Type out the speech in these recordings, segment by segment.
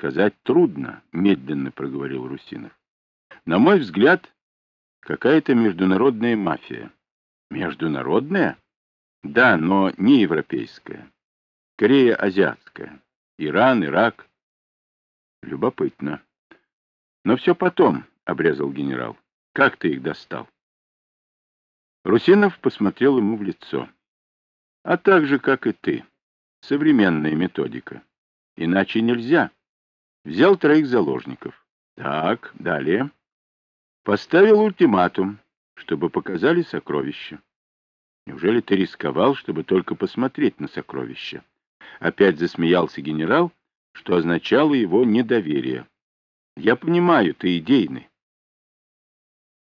Сказать трудно, медленно проговорил Русинов. На мой взгляд, какая-то международная мафия. Международная? Да, но не европейская. Скорее азиатская. Иран, Ирак. Любопытно. Но все потом, — обрезал генерал. Как ты их достал? Русинов посмотрел ему в лицо. А так же, как и ты. Современная методика. Иначе нельзя. Взял троих заложников. Так, далее. Поставил ультиматум, чтобы показали сокровища. Неужели ты рисковал, чтобы только посмотреть на сокровища? Опять засмеялся генерал, что означало его недоверие. Я понимаю, ты идейный.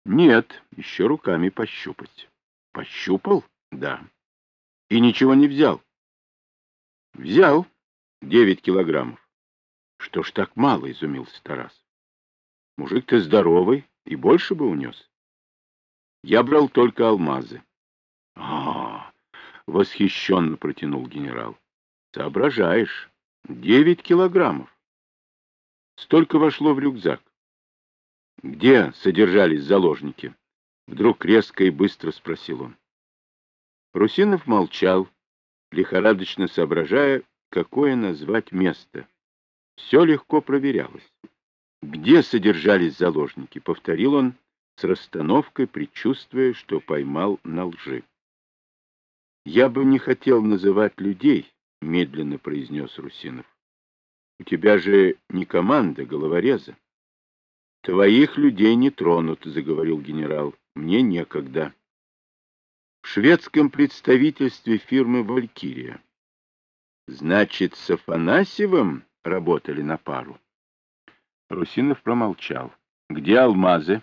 Нет, еще руками пощупать. Пощупал? Да. И ничего не взял? Взял. Девять килограммов. Что ж так мало, изумился Тарас. Мужик ты здоровый, и больше бы унес. Я брал только алмазы. А, -а, -а восхищенно протянул генерал. Соображаешь, девять килограммов. Столько вошло в рюкзак. Где содержались заложники? Вдруг резко и быстро спросил он. Русинов молчал, лихорадочно соображая, какое назвать место. Все легко проверялось. Где содержались заложники? Повторил он с расстановкой, предчувствуя, что поймал на лжи. Я бы не хотел называть людей, медленно произнес Русинов. У тебя же не команда головореза. «Твоих людей не тронут», — заговорил генерал. «Мне некогда». В шведском представительстве фирмы «Валькирия». «Значит, с Афанасьевым работали на пару?» Русинов промолчал. «Где алмазы?»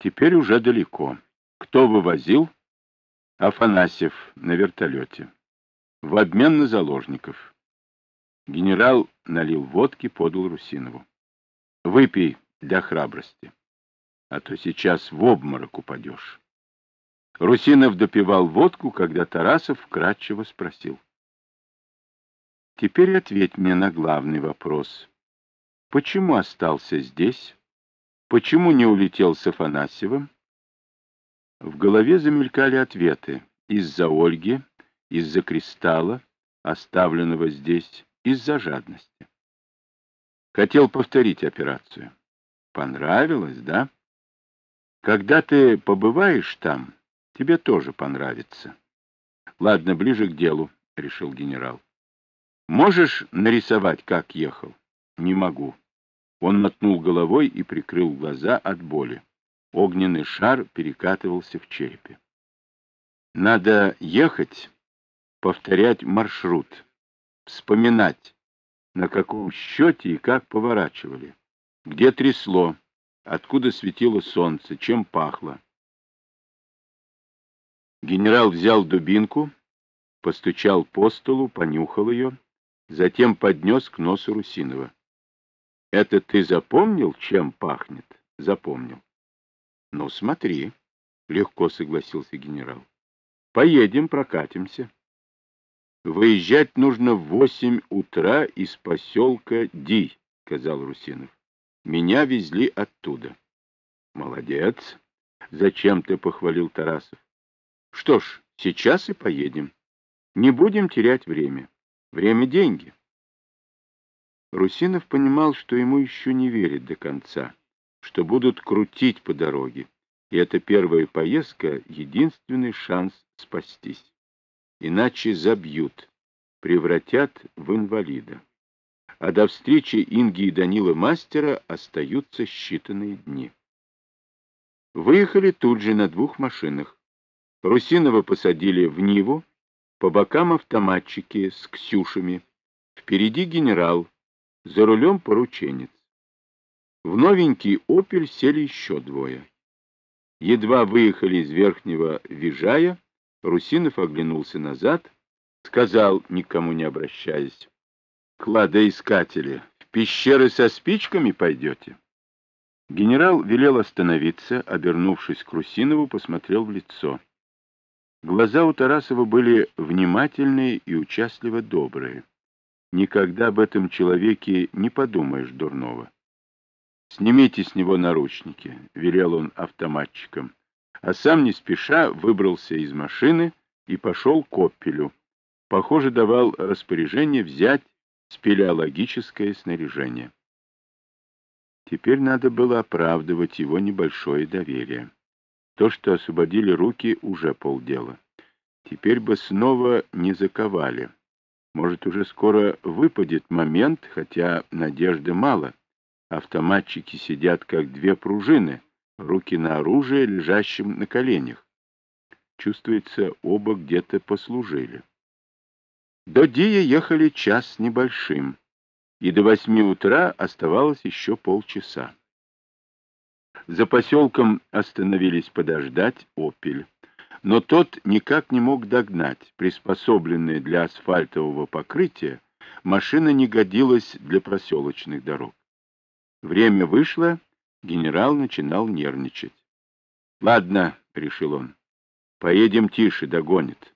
«Теперь уже далеко. Кто вывозил?» «Афанасьев на вертолете. В обмен на заложников». Генерал налил водки, подал Русинову. «Выпей для храбрости. А то сейчас в обморок упадешь. Русинов допивал водку, когда Тарасов вкратчиво спросил. Теперь ответь мне на главный вопрос. Почему остался здесь? Почему не улетел с Афанасьевым? В голове замелькали ответы. Из-за Ольги, из-за кристалла, оставленного здесь, из-за жадности. Хотел повторить операцию. Понравилось, да? Когда ты побываешь там, тебе тоже понравится. Ладно, ближе к делу, решил генерал. Можешь нарисовать, как ехал? Не могу. Он мотнул головой и прикрыл глаза от боли. Огненный шар перекатывался в черепе. Надо ехать, повторять маршрут, вспоминать, на каком счете и как поворачивали. Где трясло? Откуда светило солнце? Чем пахло? Генерал взял дубинку, постучал по столу, понюхал ее, затем поднес к носу Русинова. — Это ты запомнил, чем пахнет? — Запомнил. — Ну, смотри, — легко согласился генерал. — Поедем, прокатимся. Выезжать нужно в восемь утра из поселка Ди, — сказал Русинов. Меня везли оттуда. Молодец. Зачем ты похвалил Тарасов? Что ж, сейчас и поедем. Не будем терять время. Время — деньги. Русинов понимал, что ему еще не верят до конца, что будут крутить по дороге, и эта первая поездка — единственный шанс спастись. Иначе забьют, превратят в инвалида а до встречи Инги и Данила Мастера остаются считанные дни. Выехали тут же на двух машинах. Русинова посадили в Ниву, по бокам автоматчики с Ксюшами, впереди генерал, за рулем порученец. В новенький «Опель» сели еще двое. Едва выехали из верхнего Вижая, Русинов оглянулся назад, сказал, никому не обращаясь, кладоискатели, в пещеры со спичками пойдете? Генерал велел остановиться, обернувшись к Русинову, посмотрел в лицо. Глаза у Тарасова были внимательные и участливо добрые. Никогда об этом человеке не подумаешь дурного. «Снимите с него наручники», — велел он автоматчикам, а сам не спеша выбрался из машины и пошел к Оппелю. Похоже, давал распоряжение взять спелеологическое снаряжение. Теперь надо было оправдывать его небольшое доверие. То, что освободили руки, уже полдела. Теперь бы снова не заковали. Может, уже скоро выпадет момент, хотя надежды мало. Автоматчики сидят, как две пружины, руки на оружие, лежащем на коленях. Чувствуется, оба где-то послужили. До Дия ехали час небольшим, и до восьми утра оставалось еще полчаса. За поселком остановились подождать «Опель», но тот никак не мог догнать. Приспособленная для асфальтового покрытия, машина не годилась для проселочных дорог. Время вышло, генерал начинал нервничать. — Ладно, — решил он, — поедем тише, догонит.